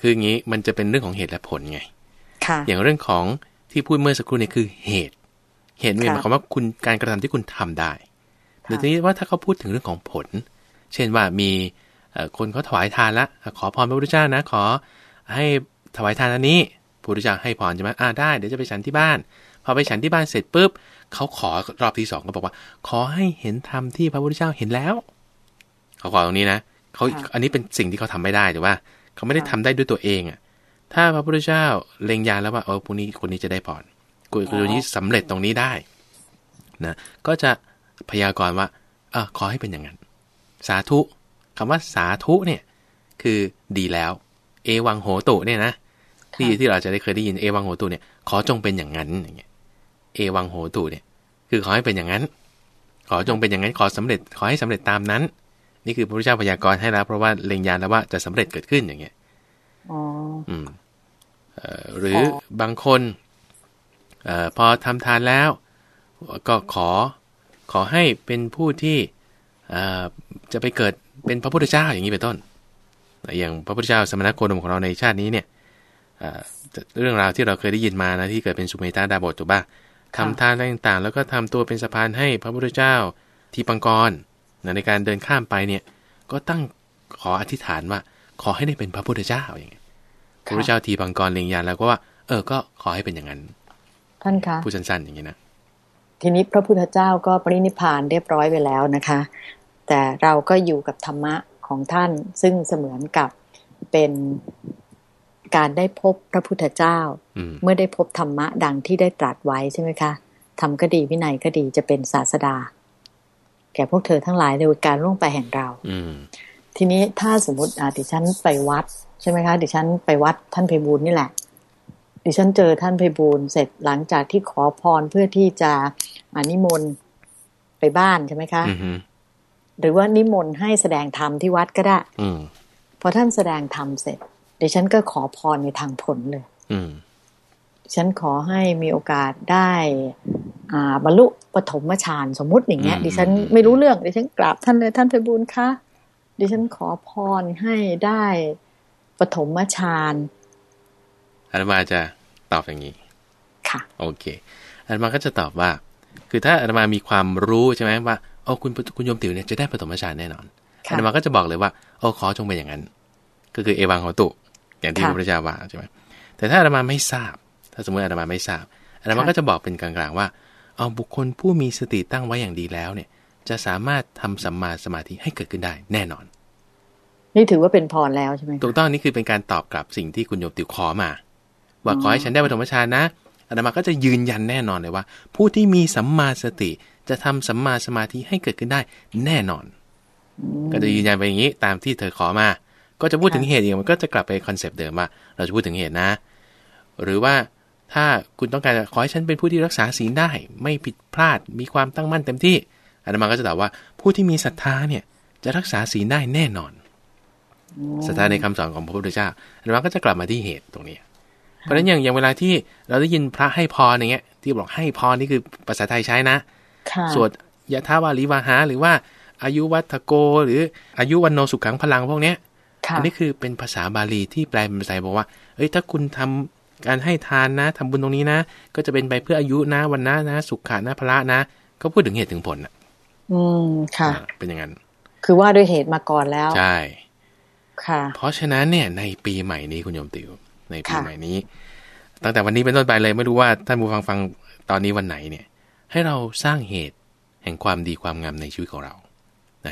คืออย่างนี้มันจะเป็นเรื่องของเหตุและผลไง ค่ะ อย่างเรื่องของที่พูดเมื่อสักครู่เนี่ยคือเหตุ เหตุหมายค่ะความว่าคุณการกระทำที่คุณทำได้ค่ะแต่ทีนี้ว่าถ้าเขาพูดถึงเรื่องของผล เช่นว่ามีเอ่อคนเขาถวายทานละ ขอพรพระพุทธเจ้านะ ขอให้ถวายทานอันนี้พระพุทธเจ้าให้พรใช่ไหมอ่าได้ เดี๋ยวจะไปฉันที่บ้าน พอไปฉันที่บ้านเสร็จปุ๊บเขาขอรอบที่สองก็บอกว่า ขอให้เห็นธรรมที่พระพุทธเจ้าเห็นแล้วเขาขอตรงนี้นะเขาค่ะอันนี้เป็นสิ่งที่เขาทำไม่ได้ถูกป่ะเขาไม่ได้ค่ะทำได้ด้วยตัวเองอะ ถ้าพระพุทธเจ้าเล็งยานแล้วว่าเออพวกนี้คนนี้จะได้พรคนคนนี้สำเร็จตรงนี้ได้นะก็จะพยากรณ์ว่าเออขอให้เป็นอย่างนั้น สาธุคำว่าสาธุเนี่ย คือดีแล้ว เอวังโหตุเนี่ยนะที่ที่เราจะได้เคยได้ยินเอวังโหตุเนี่ยขอจงเป็นอย่างนั้นอย่างเงี้ย เอวังโหตุเนี่ยคือขอให้เป็นอย่างนั้น ขอจงเป็นอย่างนั้นขอสำเร็จขอให้สำเร็จตามนั้น นี่คือพระพุทธเจ้าพยากรณ์ให้แล้วเพราะว่าเล็งยานแล้วว่าจะสำเร็จเกิดขึ้นอย่างเงี้ยอ๋ออืมเอ่อหรืออบางคนเอ่อพอทำทานแล้ว ก็ขอขอให้เป็นผู้ที่จะไปเกิดเป็นพระพุทธเจ้าอย่างนี้เป็นต้น อย่างพระพุทธเจ้าสมณโคดมของเราในชาตินี้เนี่ยเรื่องราวที่เราเคยได้ยินมานะที่เกิดเป็นสุเมตาดาบทถูกป่ะ ทำทานอะไรต่างๆ แล้วก็ทำตัวเป็นสะพานให้พระพุทธเจ้าที่ปังกรในการเดินข้ามไปเนี่ยก็ตั้งขออธิษฐานว่า ขอให้ได้เป็นพระพุทธเจ้าอย่างเงี้ยพระพุทธเจ้าทีปังกรเลียงยานแล้วก็ว่า เออก็ขอให้เป็นอย่างนั้น ท่านคะผู้สั้นๆอย่างนี้นะทีนี้พระพุทธเจ้าก็ปรินิพานเรียบร้อยไปแล้วนะคะ แต่เราก็อยู่กับธรรมะของท่านซึ่งเสมือนกับเป็น การได้พบพระพุทธเจ้า เมื่อได้พบธรรมะดังที่ได้ตรัสไว้ใช่ไหมคะทำก็ดีวินัยก็ดีจะเป็นศาสดา แก่พวกเธอทั้งหลายในการล่วงไปแห่งเราทีนี้ถ้าสมมติดิฉันไปวัด ใช่ไหมคะดิฉันไปวัดท่านเพบูลนี่แหละ ดิฉันเจอท่านเพบูลเสร็จหลังจากที่ขอพรเพื่อที่จะอนิมนต์ไปบ้านใช่ไหมคะหรือว่านิมนต์ให้แสดงธรรมที่วัดก็ได้พอท่านแสดงธรรมเสร็จ ดิฉันก็ขอพรในทางผลเลย อืฉันขอให้มีโอกาสได้ อ่าบรรลุปฐมฌานสมมุติอย่างเงี้ย ดิฉันไม่รู้เรื่องดิฉันกราบท่านเลยท่านไพบุญคะดิฉันขอพรให้ได้ปฐมฌานอาตมาจะตอบอย่างนี้ ค่ะ โอเคอาตมาก็จะตอบว่า คือถ้าอาตมามีความรู้ใช่ไหมว่าโอ้คุณคุณโยมติ๋วเนี่ยจะได้ปฐมฌานแน่นอนอาตมาก็จะบอกเลยว่าโอ้ขอจงเป็นอย่างนั้น ก็คือเอวังโหตุ อย่างที่พระพุทธเจ้าว่าใช่ไหมแต่ถ้าอาตมาไม่ทราบ ถ้าสมมติอาตมาไม่ทราบอาตมาก็จะบอกเป็นกลางๆว่า เอาบุคคลผู้มีสติตั้งไว้อย่างดีแล้วเนี่ย จะสามารถทำสัมมาสมาธิให้เกิดขึ้นได้แน่นอน นี่ถือว่าเป็นพรแล้วใช่ไหมถูกต้องนี่คือเป็นการตอบกลับสิ่งที่คุณโยมติวขอมาว่าขอให้ฉันได้ปฐมฌานนะอาตมาก็จะยืนยันแน่นอนเลยว่า ผู้ที่มีสัมมาสติจะทำสัมมาสมาธิให้เกิดขึ้นได้แน่นอน ก็จะยืนยันไปอย่างนี้ตามที่เธอขอมา ก็จะพูดถึงเหตุอีกมันก็จะกลับไปคอนเซปต์เดิมว่าเราจะพูดถึงเหตุนะ หรือว่าถ้าคุณต้องการขอให้ฉันเป็นผู้ที่รักษาศีลได้ ไม่ผิดพลาดมีความตั้งมั่นเต็มที่อาตมาก็จะตอบว่าผู้ที่มีศรัทธาเนี่ยจะรักษาศีลได้แน่นอนศรัทธาในคำสอนของพระพุทธเจ้าอาตมาก็จะกลับมาที่เหตุตรงนี้ เพราะฉะนั้นอย่างอย่างเวลาที่เราได้ยินพระให้พรอย่างเงี้ย ที่บอกให้พรนี่คือภาษาไทยใช้นะสวดยะทาวาลีวาหา หรือว่าอายุวัตโก หรืออายุวันโนสุขังพลังพวกเนี้ย อันนี้คือเป็นภาษาบาลีที่แปลเป็นภาษาบอกว่า เอ้ยถ้าคุณทำการให้ทานนะทำบุญตรงนี้นะ ก็จะเป็นไปเพื่ออายุนะวันนะนะ สุขานะพระนะ ก็พูดถึงเหตุถึงผลอะ อืมค่ะ เป็นอย่างนั้น คือว่าด้วยเหตุมาก่อนแล้ว ใช่ ค่ะ เพราะฉะนั้นเนี่ย ในปีใหม่นี้คุณโยมติว ในปีใหม่นี้ ตั้งแต่วันนี้เป็นต้นไปเลยไม่รู้ว่าท่านผู้ฟังฟังตอนนี้วันไหนเนี่ย ให้เราสร้างเหตุแห่งความดีความงามในชีวิตของเรา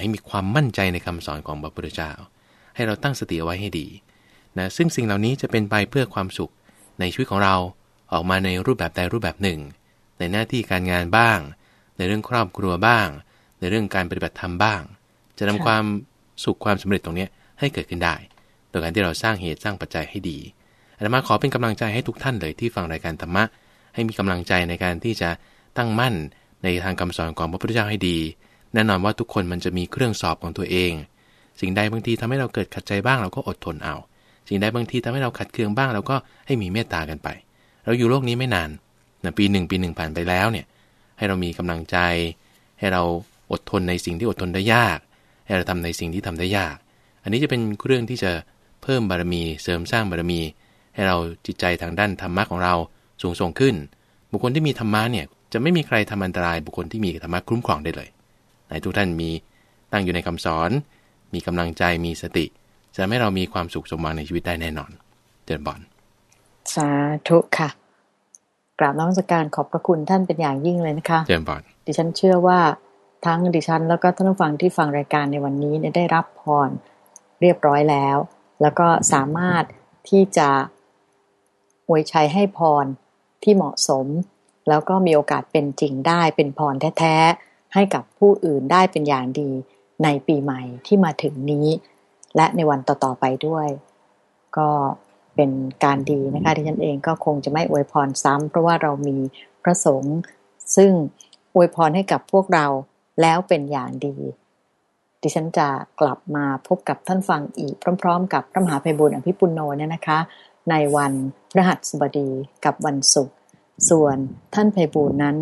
ให้มีความมั่นใจในคำสอนของพระพุทธเจ้า ให้เราตั้งสติเอาไว้ให้ดีนะซึ่งสิ่งเหล่านี้จะเป็นไปเพื่อความสุขในชีวิตของเราออกมาในรูปแบบใดรูปแบบหนึ่ง ในหน้าที่การงานบ้าง ในเรื่องครอบครัวบ้าง ในเรื่องการปฏิบัติธรรมบ้าง จะนำความสุขความสำเร็จตรงนี้ให้เกิดขึ้นได้ โดยการที่เราสร้างเหตุสร้างปัจจัยให้ดีอาตมาขอเป็นกำลังใจให้ทุกท่านเลยที่ฟังรายการธรรมะ ให้มีกำลังใจในการที่จะตั้งมั่นในทางคำสอนของพระพุทธเจ้าให้ดี แน่นอนว่าทุกคนมันจะมีเครื่องสอบของตัวเอง สิ่งใดบางทีทำให้เราเกิดขัดใจบ้างเราก็อดทนเอา สิ่งใดบางทีทำให้เราขัดเคืองบ้างเราก็ให้มีเมตตากันไป เราอยู่โลกนี้ไม่นานนะปีหนึ่งปีหนึ่งผ่านไปแล้วเนี่ยให้เรามีกำลังใจ ให้เราอดทนในสิ่งที่อดทนได้ยาก ให้เราทำในสิ่งที่ทำได้ยาก อันนี้จะเป็นเรื่องที่จะเพิ่มบารมีเสริมสร้างบารมี ให้เราจิตใจทางด้านธรรมะของเราสูงส่งขึ้น บุคคลที่มีธรรมะเนี่ยจะไม่มีใครทำอันตรายบุคคลที่มีธรรมะคุ้มครองได้เลยในทุกท่านมีตั้งอยู่ในคำสอน มีกำลังใจมีสติ จะให้เรามีความสุขสมหวังในชีวิตได้แน่นอนเจริญบอนสาธุค่ะ กราบน้อมสักการขอบพระคุณท่านเป็นอย่างยิ่งเลยนะคะเจริญบอนดิฉันเชื่อว่าทั้งดิฉัน แล้วก็ท่านผู้ฟังที่ฟังรายการในวันนี้ได้รับพรเรียบร้อยแล้ว แล้วก็สามารถที่จะอวยชัยให้พรที่เหมาะสม แล้วก็มีโอกาสเป็นจริงได้เป็นพรแท้ๆให้กับผู้อื่นได้เป็นอย่างดี ในปีใหม่ที่มาถึงนี้ และในวันต่อๆไปด้วย ก็เป็นการดีนะคะที่ฉันเองก็คงจะไม่อวยพรซ้ำเพราะว่าเรามีพระสงฆ์ซึ่งอวยพรให้กับพวกเราแล้วเป็นอย่างดี ดิฉันจะกลับมาพบกับท่านฟังอีกพร้อม ๆ กับพระมหาภัยบุญอภิปุโนเนี่ยนะคะ ในวันพระหัสบดีกับวันศุกร์ส่วนท่านภัยบุญนั้น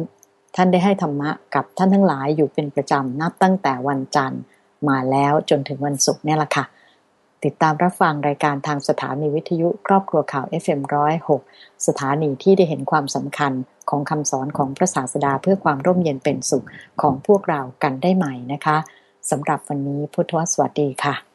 ท่านได้ให้ธรรมะกับท่านทั้งหลายอยู่เป็นประจำนับตั้งแต่วันจันทร์มาแล้วจนถึงวันศุกร์เนี่ยแหละค่ะ ติดตามรับฟังรายการทางสถานีวิทยุครอบครัวข่าว FM106 สถานีที่ได้เห็นความสำคัญของคำสอนของพระศาสดาเพื่อความร่มเย็นเป็นสุขของพวกเรากันได้ใหม่นะคะสำหรับวันนี้พุทธวสวัสดีค่ะ